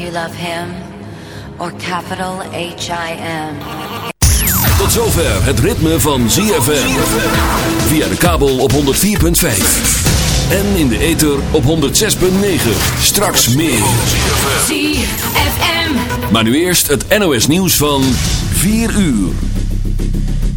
You love him or capital H-I-M. Tot zover het ritme van ZFM. Via de kabel op 104.5. En in de ether op 106.9. Straks meer. ZFM. Maar nu eerst het NOS nieuws van 4 uur.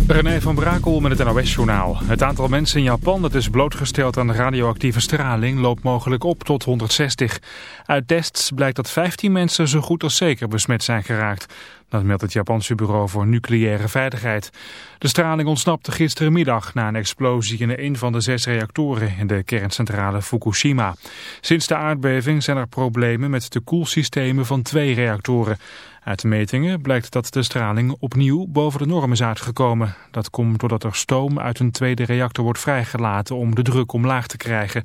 René van Brakel met het NOS-journaal. Het aantal mensen in Japan dat is blootgesteld aan radioactieve straling loopt mogelijk op tot 160. Uit tests blijkt dat 15 mensen zo goed als zeker besmet zijn geraakt. Dat meldt het Japanse bureau voor nucleaire veiligheid. De straling ontsnapte gisterenmiddag na een explosie in een van de zes reactoren in de kerncentrale Fukushima. Sinds de aardbeving zijn er problemen met de koelsystemen van twee reactoren. Uit de metingen blijkt dat de straling opnieuw boven de norm is uitgekomen. Dat komt doordat er stoom uit een tweede reactor wordt vrijgelaten om de druk omlaag te krijgen.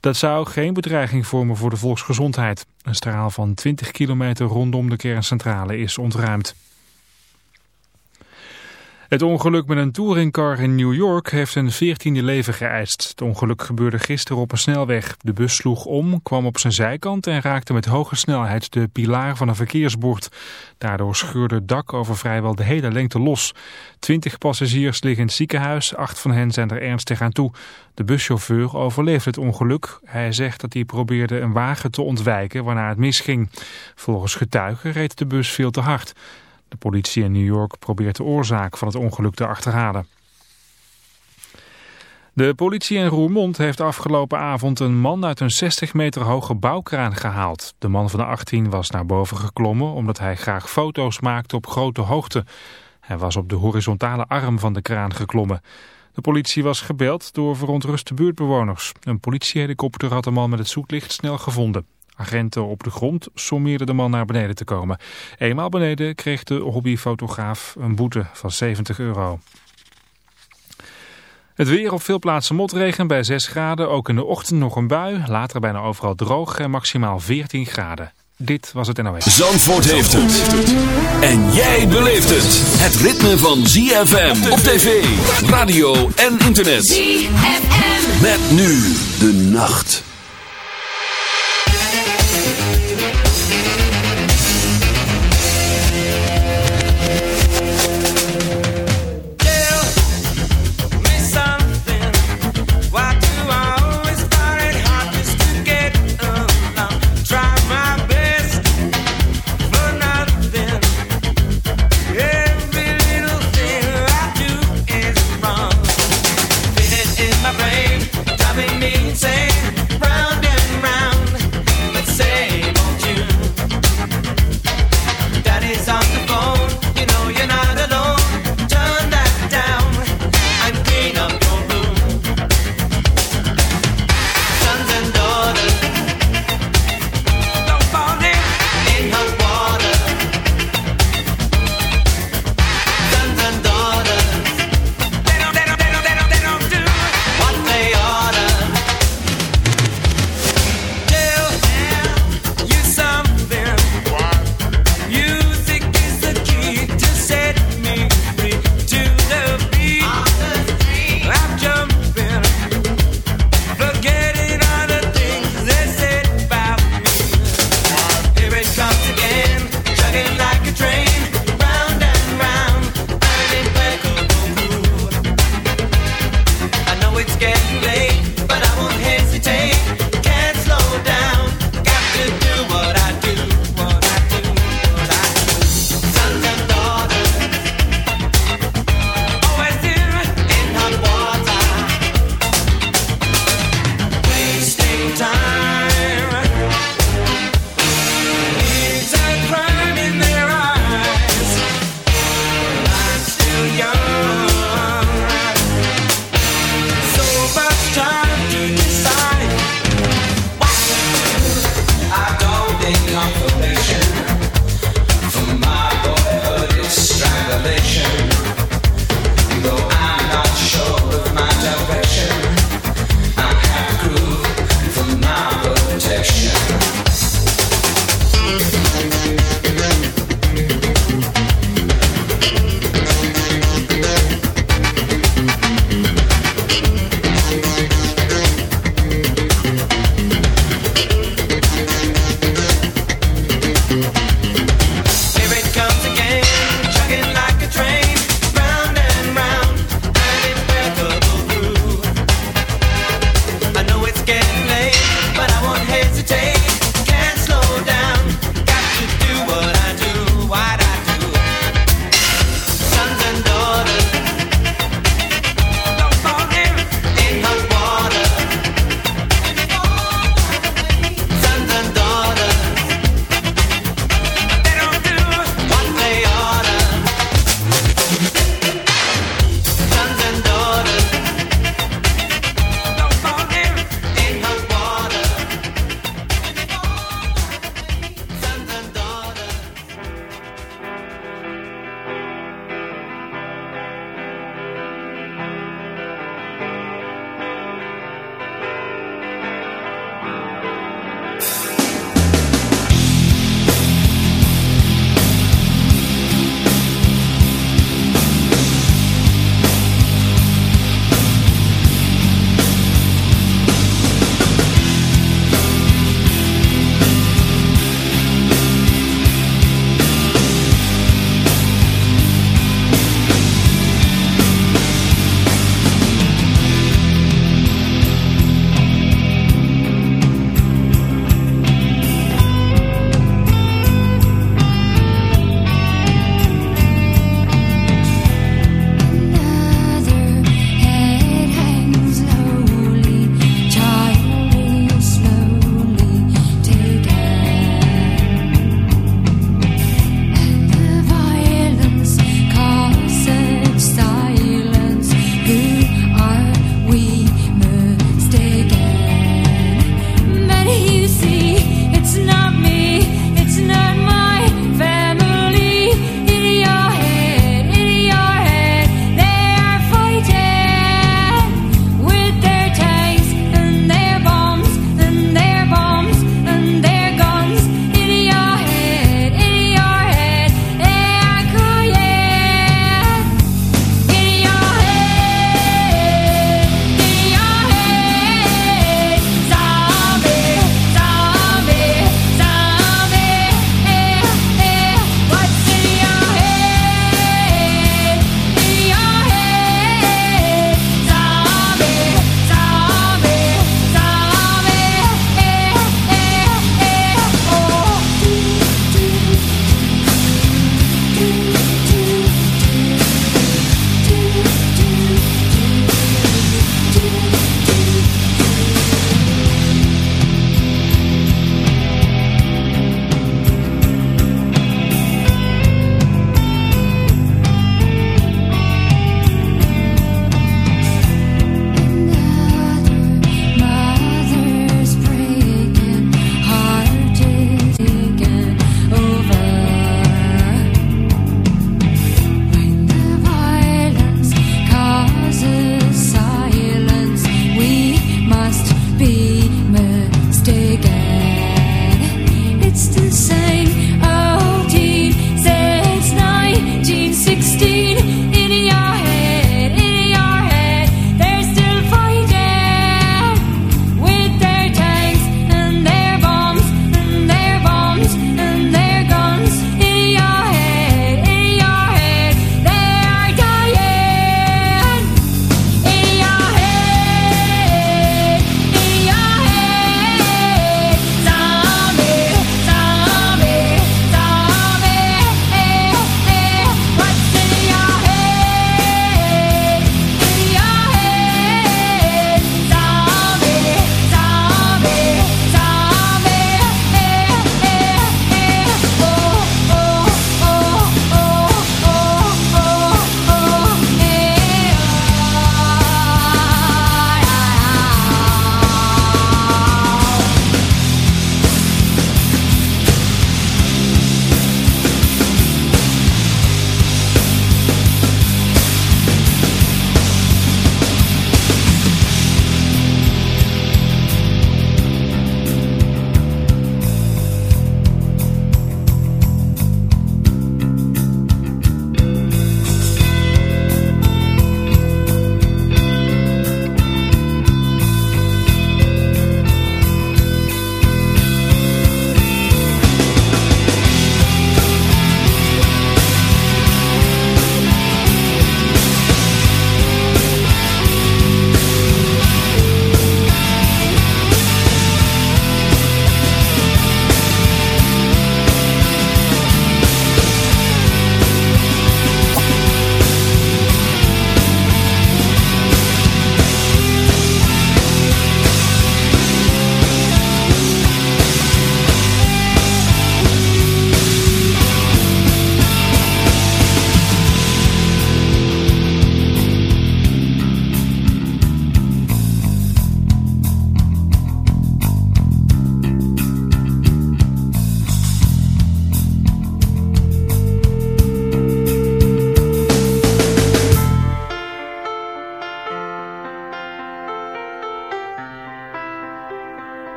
Dat zou geen bedreiging vormen voor de volksgezondheid. Een straal van 20 kilometer rondom de kerncentrale is ontruimd. Het ongeluk met een touringcar in New York heeft een veertiende leven geëist. Het ongeluk gebeurde gisteren op een snelweg. De bus sloeg om, kwam op zijn zijkant en raakte met hoge snelheid de pilaar van een verkeersbord. Daardoor scheurde het dak over vrijwel de hele lengte los. Twintig passagiers liggen in het ziekenhuis, acht van hen zijn er ernstig aan toe. De buschauffeur overleefde het ongeluk. Hij zegt dat hij probeerde een wagen te ontwijken waarna het misging. Volgens getuigen reed de bus veel te hard. De politie in New York probeert de oorzaak van het ongeluk te achterhalen. De politie in Roermond heeft afgelopen avond een man uit een 60 meter hoge bouwkraan gehaald. De man van de 18 was naar boven geklommen omdat hij graag foto's maakte op grote hoogte. Hij was op de horizontale arm van de kraan geklommen. De politie was gebeld door verontruste buurtbewoners. Een politiehelikopter had de man met het zoeklicht snel gevonden. Agenten op de grond sommeerden de man naar beneden te komen. Eenmaal beneden kreeg de hobbyfotograaf een boete van 70 euro. Het weer op veel plaatsen motregen bij 6 graden. Ook in de ochtend nog een bui. Later bijna overal droog en maximaal 14 graden. Dit was het NOS. Zandvoort heeft het. En jij beleeft het. Het ritme van ZFM op tv, radio en internet. ZFM. Met nu de nacht.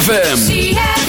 ZFM.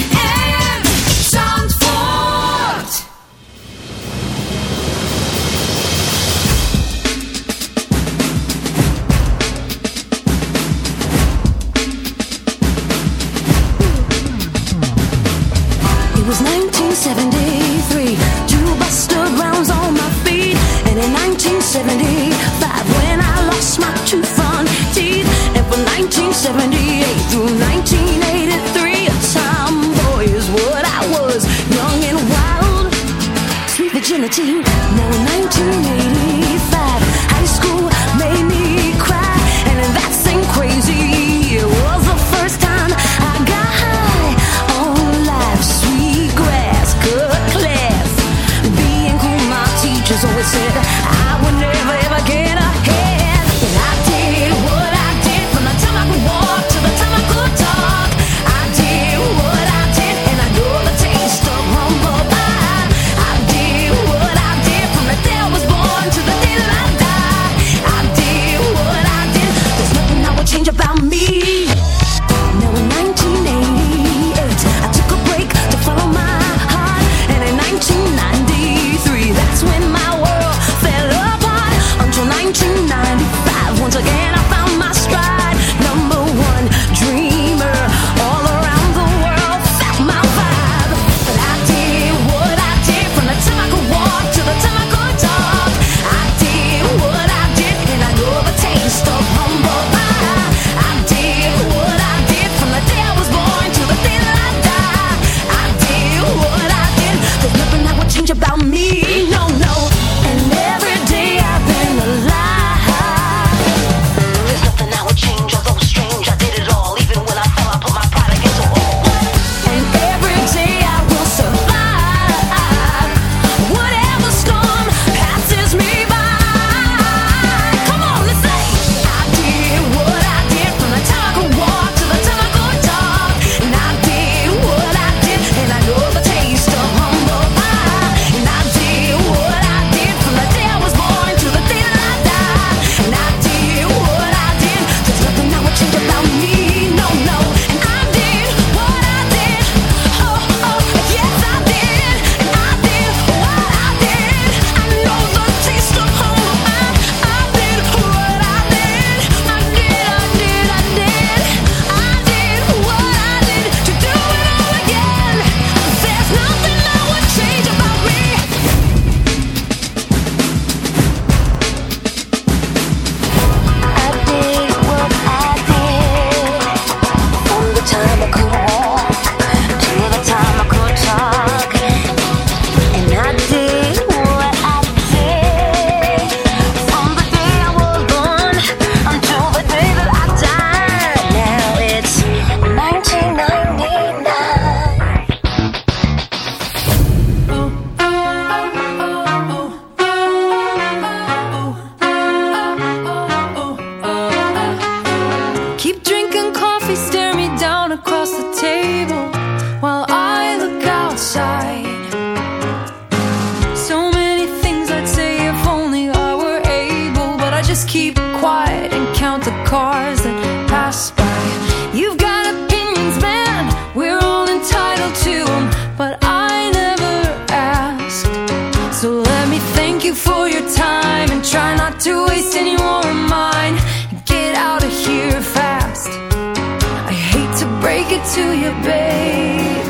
To you, babe,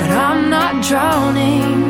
but I'm not drowning.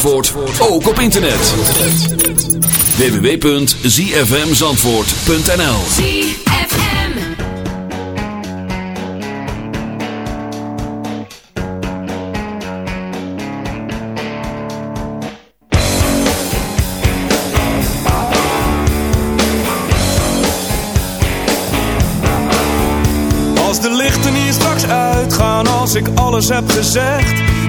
Zandvoort ook op internet. www.zfmzandvoort.nl ZFM. Als de lichten hier straks uitgaan, als ik alles heb gezegd,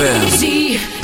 Easy.